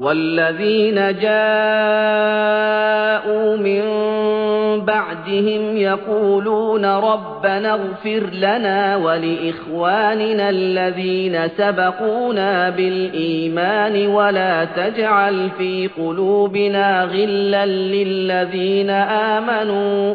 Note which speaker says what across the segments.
Speaker 1: وَالَّذِينَ جَاءُوا مِن بَعْدِهِمْ يَقُولُونَ رَبَّنَا اغْفِرْ لَنَا وَلِإِخْوَانِنَا الَّذِينَ سَبَقُونَا بِالْإِيمَانِ وَلَا تَجْعَلْ فِي قُلُوبِنَا غِلًّا لِّلَّذِينَ آمَنُوا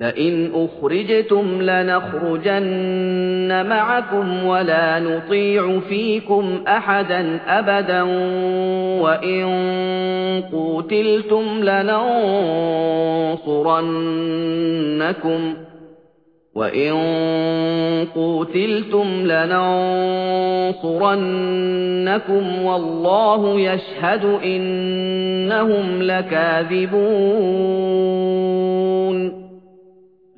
Speaker 1: لئن أخرجتم لنخرجن معكم ولا نطيع فيكم أحدا أبدا وإن قوتلتم لننصرنكم وإن قوتلتم لننصرنكم والله يشهد إنهم لكاذبون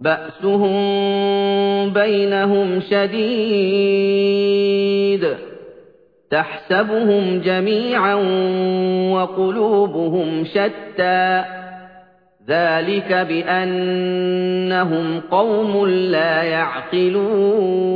Speaker 1: بأسهم بينهم شديد تحسبهم جميعا وقلوبهم شتى ذلك بأنهم قوم لا يعقلون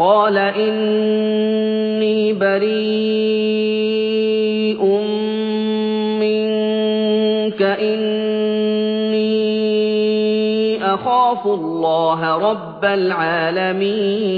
Speaker 1: قال إني بريء منك إني أخاف الله رب العالمين